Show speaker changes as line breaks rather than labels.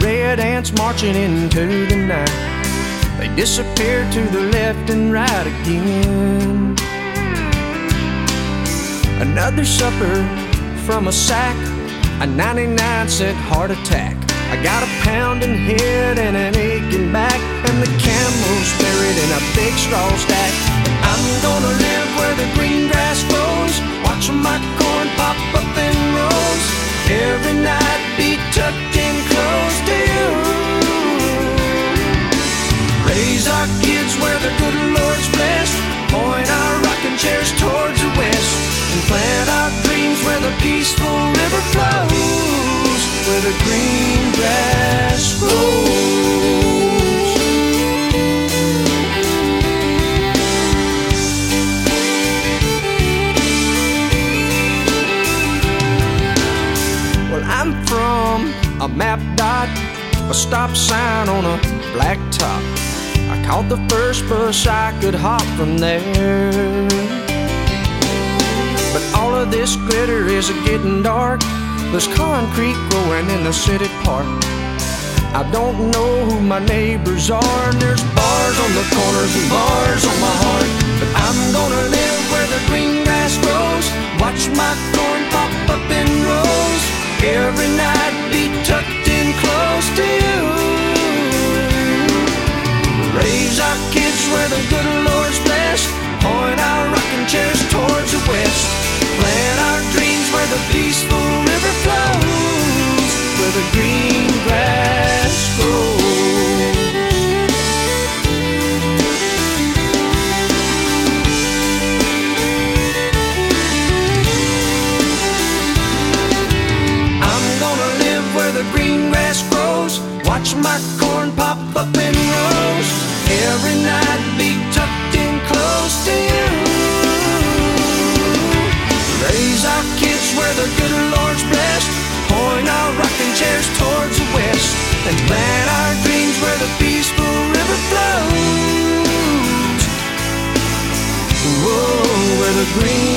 red ants marching into the night. They disappear to the left and right again. Another supper from a sack, a 99 cent heart attack. I got a pounding head and an aching the green grass grows. Well, I'm from a map dot, a stop sign on a black top. I caught the first bus I could hop from there. But all of this glitter is getting dark. There's concrete growing in the city park. I don't know who my neighbors are, and there's bars on the corners and bars on my Watch my corn pop up in rows. Every night be tucked in close to you. Raise our kids where the good Lord's blessed. Point our rocking chairs towards the west. And plant our dreams where the peaceful river flows. Whoa, where the green